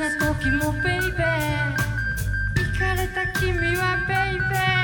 な時もベイベー」「いかれた君はベイベー」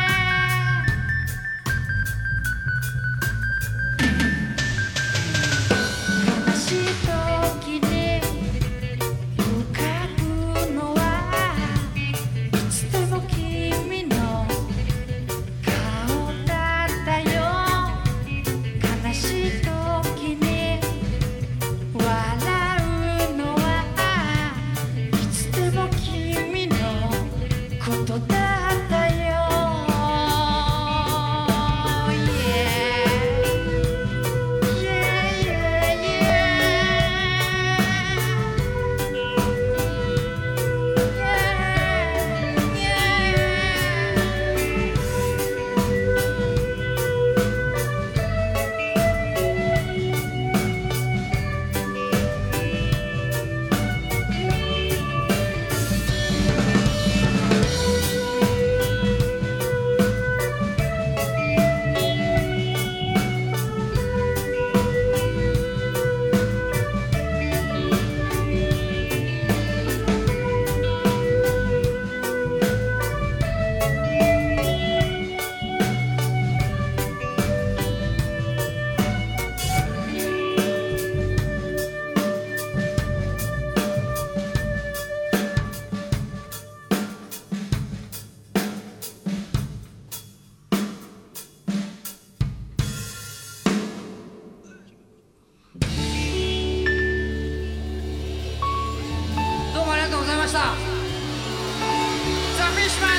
Mr. Richmond.